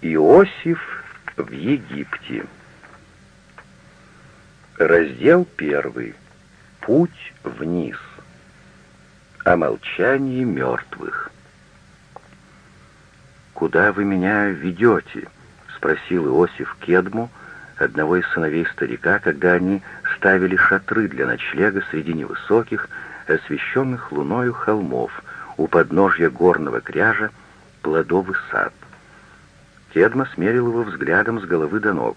Иосиф в Египте. Раздел первый. Путь вниз. О молчании мертвых. «Куда вы меня ведете?» — спросил Иосиф Кедму, одного из сыновей старика, когда они ставили шатры для ночлега среди невысоких, освещенных луною холмов, у подножья горного кряжа плодовый сад. Кедма смерил его взглядом с головы до ног.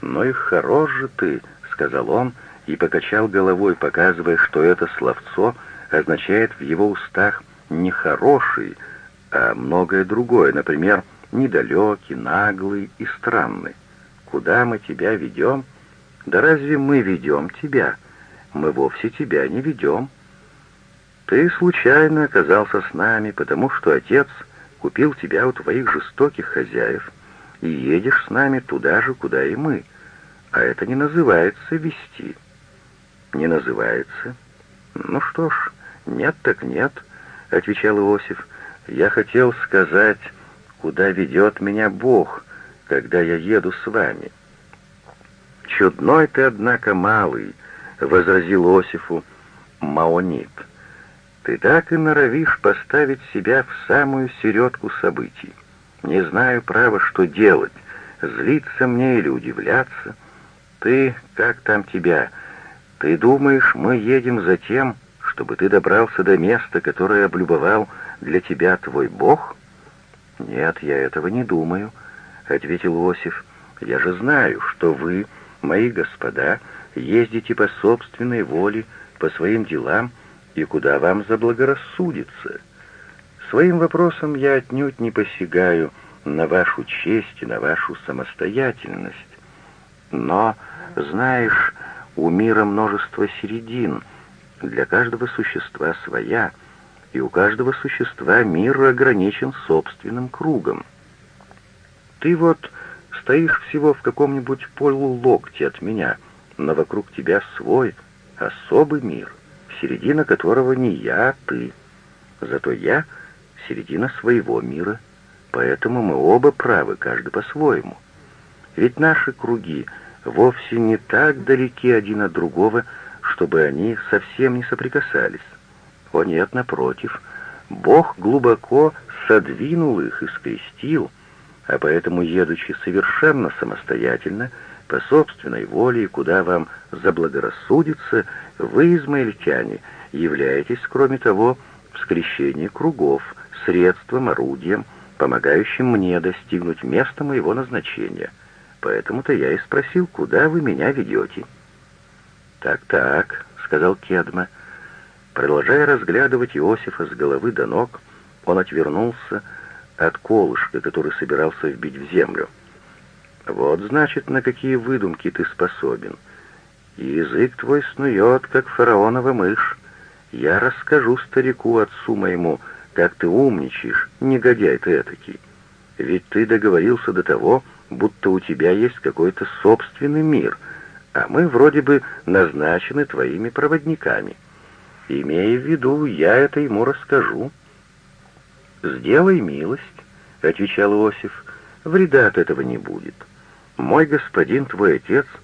«Ну и хорош же ты», — сказал он, и покачал головой, показывая, что это словцо означает в его устах не «хороший», а многое другое, например, «недалекий», «наглый» и «странный». «Куда мы тебя ведем?» «Да разве мы ведем тебя? Мы вовсе тебя не ведем». «Ты случайно оказался с нами, потому что отец купил тебя у твоих жестоких хозяев, и едешь с нами туда же, куда и мы. А это не называется вести. Не называется. Ну что ж, нет так нет, отвечал Иосиф. Я хотел сказать, куда ведет меня Бог, когда я еду с вами. Чудной ты, однако, малый, возразил Иосифу Маонит. Ты так и норовишь поставить себя в самую середку событий. Не знаю, право, что делать, злиться мне или удивляться. Ты, как там тебя, ты думаешь, мы едем за тем, чтобы ты добрался до места, которое облюбовал для тебя твой Бог? Нет, я этого не думаю, — ответил Иосиф. Я же знаю, что вы, мои господа, ездите по собственной воле, по своим делам, — и куда вам заблагорассудится. Своим вопросом я отнюдь не посягаю на вашу честь и на вашу самостоятельность. Но, знаешь, у мира множество середин, для каждого существа своя, и у каждого существа мир ограничен собственным кругом. Ты вот стоишь всего в каком-нибудь полулокте от меня, но вокруг тебя свой, особый мир — середина которого не я, а ты. Зато я — середина своего мира, поэтому мы оба правы, каждый по-своему. Ведь наши круги вовсе не так далеки один от другого, чтобы они совсем не соприкасались. О нет, напротив, Бог глубоко содвинул их и скрестил, а поэтому, едучи совершенно самостоятельно, по собственной воле, куда вам заблагорассудится, вы, измаильтяне, являетесь, кроме того, в скрещении кругов, средством, орудием, помогающим мне достигнуть места моего назначения. Поэтому-то я и спросил, куда вы меня ведете. «Так-так», — сказал Кедма. Продолжая разглядывать Иосифа с головы до ног, он отвернулся от колышка, который собирался вбить в землю. «Вот, значит, на какие выдумки ты способен и язык твой снует, как фараонова мышь. Я расскажу старику, отцу моему, как ты умничаешь, негодяй ты этакий. Ведь ты договорился до того, будто у тебя есть какой-то собственный мир, а мы вроде бы назначены твоими проводниками. Имея в виду, я это ему расскажу». «Сделай милость», — отвечал Иосиф, — «вреда от этого не будет. Мой господин, твой отец —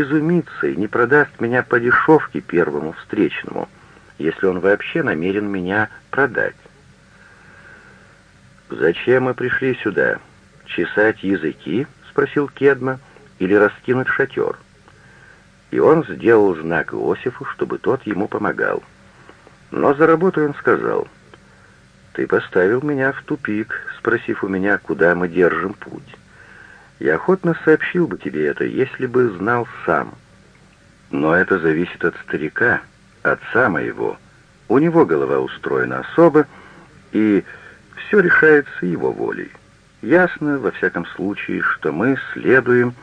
изумится и не продаст меня по дешевке первому встречному, если он вообще намерен меня продать. «Зачем мы пришли сюда? Чесать языки?» — спросил Кедма. «Или раскинуть шатер?» И он сделал знак Иосифу, чтобы тот ему помогал. Но за работу он сказал, «Ты поставил меня в тупик, спросив у меня, куда мы держим путь». Я охотно сообщил бы тебе это, если бы знал сам. Но это зависит от старика, отца моего. У него голова устроена особо, и все решается его волей. Ясно, во всяком случае, что мы следуем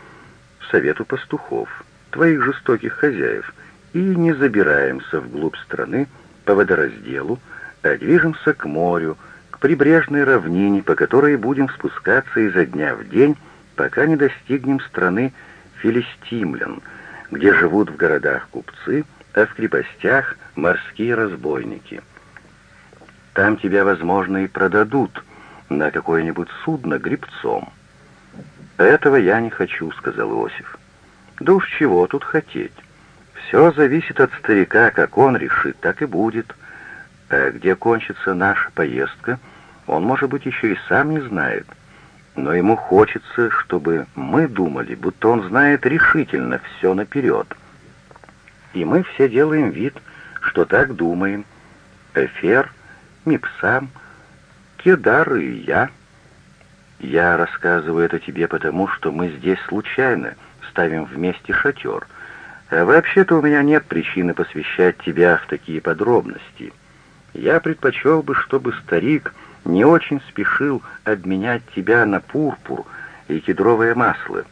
совету пастухов, твоих жестоких хозяев, и не забираемся вглубь страны по водоразделу, а движемся к морю, к прибрежной равнине, по которой будем спускаться изо дня в день пока не достигнем страны филистимлян, где живут в городах купцы, а в крепостях морские разбойники. Там тебя, возможно, и продадут на какое-нибудь судно грибцом. «Этого я не хочу», — сказал Иосиф. «Да уж чего тут хотеть? Все зависит от старика, как он решит, так и будет. А где кончится наша поездка, он, может быть, еще и сам не знает. Но ему хочется, чтобы мы думали, будто он знает решительно все наперед. И мы все делаем вид, что так думаем. Эфер, Мипсам, Кедар и я. Я рассказываю это тебе потому, что мы здесь случайно ставим вместе шатер. А вообще-то у меня нет причины посвящать тебя в такие подробности. Я предпочел бы, чтобы старик не очень спешил обменять тебя на пурпур и кедровое масло.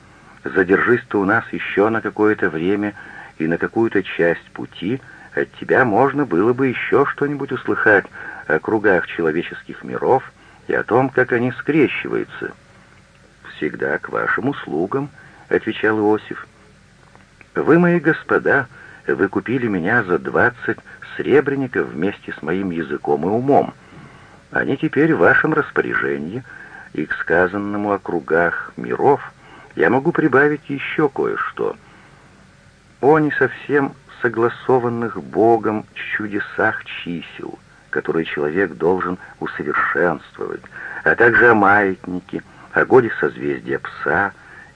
Задержись ты у нас еще на какое-то время и на какую-то часть пути, от тебя можно было бы еще что-нибудь услыхать о кругах человеческих миров и о том, как они скрещиваются. «Всегда к вашим услугам», — отвечал Иосиф. «Вы, мои господа, вы купили меня за двадцать сребреников вместе с моим языком и умом. Они теперь в вашем распоряжении, и к сказанному о кругах миров я могу прибавить еще кое-что. О не совсем согласованных Богом чудесах чисел, которые человек должен усовершенствовать, а также о маятнике, о годе созвездия пса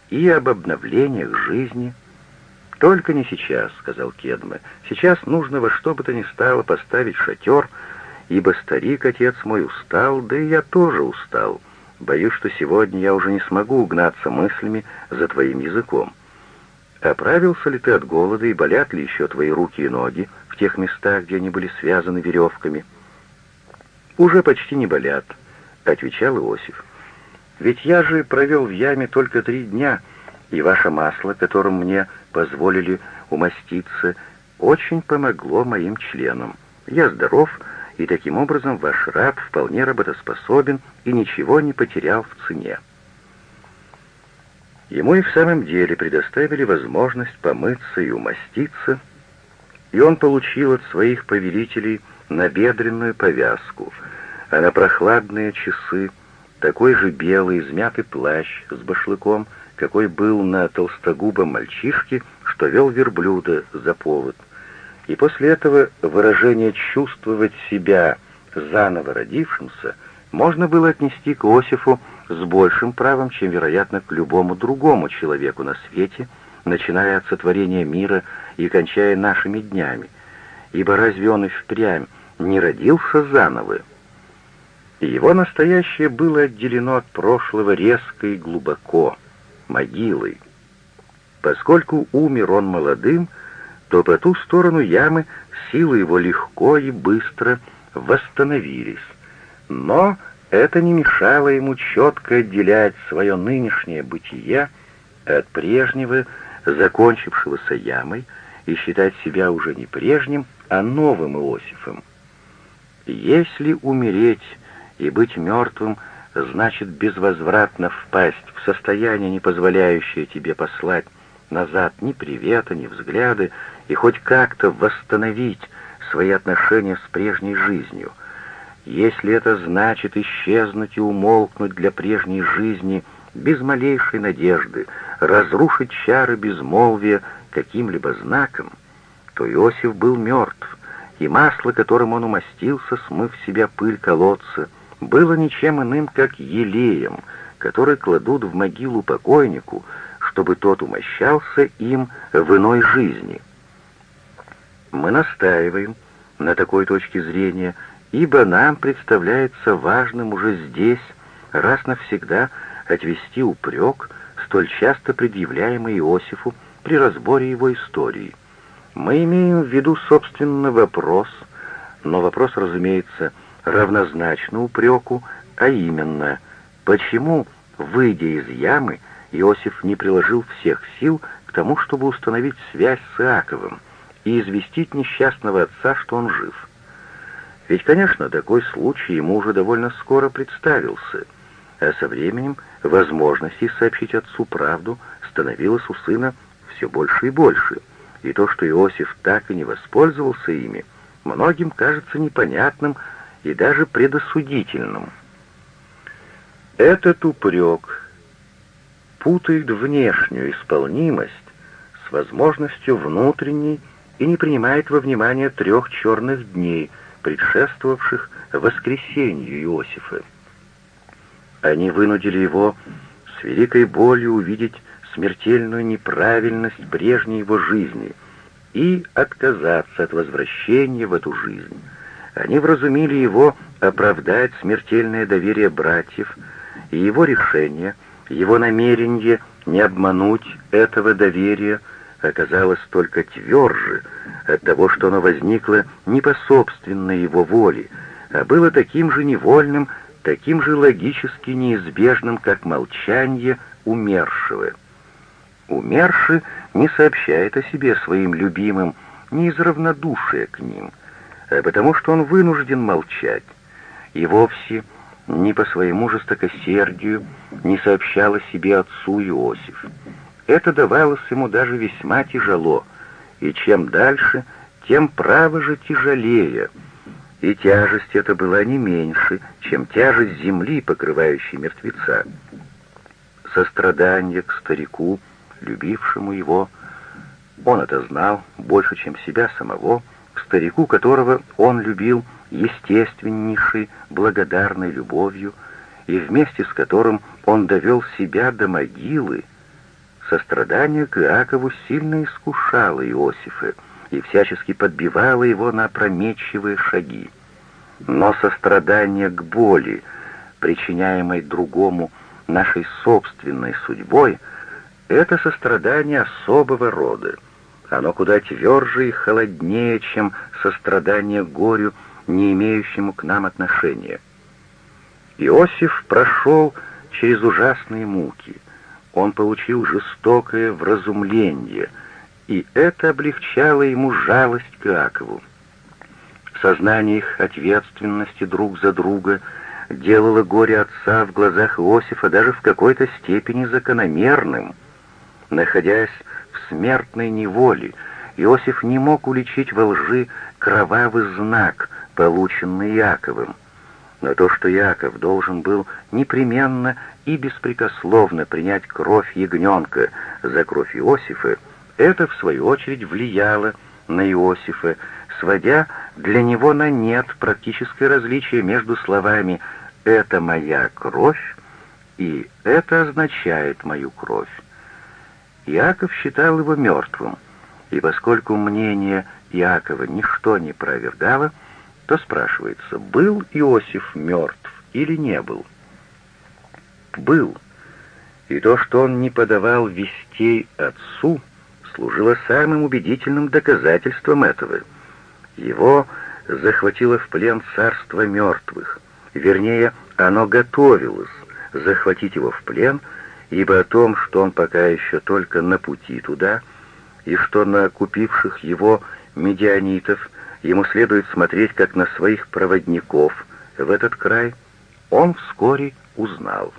и об обновлениях жизни. «Только не сейчас», — сказал Кедме. «Сейчас нужно во что бы то ни стало поставить шатер, — ибо старик, отец мой, устал, да и я тоже устал. Боюсь, что сегодня я уже не смогу угнаться мыслями за твоим языком. Оправился ли ты от голода и болят ли еще твои руки и ноги в тех местах, где они были связаны веревками?» «Уже почти не болят», — отвечал Иосиф. «Ведь я же провел в яме только три дня, и ваше масло, которым мне позволили умаститься, очень помогло моим членам. Я здоров, — и таким образом ваш раб вполне работоспособен и ничего не потерял в цене. Ему и в самом деле предоставили возможность помыться и умаститься, и он получил от своих повелителей набедренную повязку, а на прохладные часы такой же белый измятый плащ с башлыком, какой был на толстогубом мальчишке, что вел верблюда за повод — и после этого выражение «чувствовать себя заново родившимся» можно было отнести к Иосифу с большим правом, чем, вероятно, к любому другому человеку на свете, начиная от сотворения мира и кончая нашими днями. Ибо разве он и впрямь не родился заново? его настоящее было отделено от прошлого резко и глубоко, могилой. Поскольку умер он молодым, то по ту сторону ямы силы его легко и быстро восстановились. Но это не мешало ему четко отделять свое нынешнее бытие от прежнего, закончившегося ямой, и считать себя уже не прежним, а новым Иосифом. Если умереть и быть мертвым значит безвозвратно впасть в состояние, не позволяющее тебе послать назад ни привета, ни взгляды, и хоть как-то восстановить свои отношения с прежней жизнью. Если это значит исчезнуть и умолкнуть для прежней жизни без малейшей надежды, разрушить чары безмолвия каким-либо знаком, то Иосиф был мертв, и масло, которым он умастился, смыв себя пыль колодца, было ничем иным, как елеем, который кладут в могилу покойнику, чтобы тот умощался им в иной жизни. Мы настаиваем на такой точке зрения, ибо нам представляется важным уже здесь, раз навсегда, отвести упрек, столь часто предъявляемый Иосифу при разборе его истории. Мы имеем в виду, собственно, вопрос, но вопрос, разумеется, равнозначно упреку, а именно, почему, выйдя из ямы, Иосиф не приложил всех сил к тому, чтобы установить связь с Иаковым и известить несчастного отца, что он жив. Ведь, конечно, такой случай ему уже довольно скоро представился, а со временем возможностей сообщить отцу правду становилось у сына все больше и больше, и то, что Иосиф так и не воспользовался ими, многим кажется непонятным и даже предосудительным. Этот упрек путает внешнюю исполнимость с возможностью внутренней и не принимает во внимание трех черных дней, предшествовавших воскресению Иосифа. Они вынудили его с великой болью увидеть смертельную неправильность прежней его жизни и отказаться от возвращения в эту жизнь. Они вразумили его оправдать смертельное доверие братьев и его решение, его намерение не обмануть этого доверия оказалось только тверже от того, что оно возникло не по собственной его воле, а было таким же невольным, таким же логически неизбежным, как молчание умершего. Умерший не сообщает о себе своим любимым не из равнодушия к ним, а потому что он вынужден молчать, и вовсе не по своему жестокосердию не сообщал о себе отцу Иосиф. Это давалось ему даже весьма тяжело, и чем дальше, тем право же тяжелее, и тяжесть эта была не меньше, чем тяжесть земли, покрывающей мертвеца. Сострадание к старику, любившему его, он это знал больше, чем себя самого, к старику, которого он любил естественнейшей, благодарной любовью, и вместе с которым он довел себя до могилы, сострадание к Иакову сильно искушало Иосифа и всячески подбивало его на опрометчивые шаги. Но сострадание к боли, причиняемой другому нашей собственной судьбой, это сострадание особого рода. Оно куда тверже и холоднее, чем сострадание горю, не имеющему к нам отношения. Иосиф прошел через ужасные муки. Он получил жестокое вразумление, и это облегчало ему жалость к Иакову. Сознание их ответственности друг за друга делало горе отца в глазах Иосифа даже в какой-то степени закономерным. Находясь в смертной неволе, Иосиф не мог уличить во лжи кровавый знак, полученный Яковым. Но то, что Яков должен был непременно и беспрекословно принять кровь ягненка за кровь Иосифа, это, в свою очередь, влияло на Иосифа, сводя для него на нет практическое различие между словами «это моя кровь» и «это означает мою кровь». Иаков считал его мертвым, и поскольку мнение Иакова ничто не провергало, то спрашивается, был Иосиф мертв или не был? Был. И то, что он не подавал вестей отцу, служило самым убедительным доказательством этого. Его захватило в плен царство мертвых. Вернее, оно готовилось захватить его в плен, ибо о том, что он пока еще только на пути туда, и что на купивших его медианитов ему следует смотреть как на своих проводников в этот край, он вскоре узнал.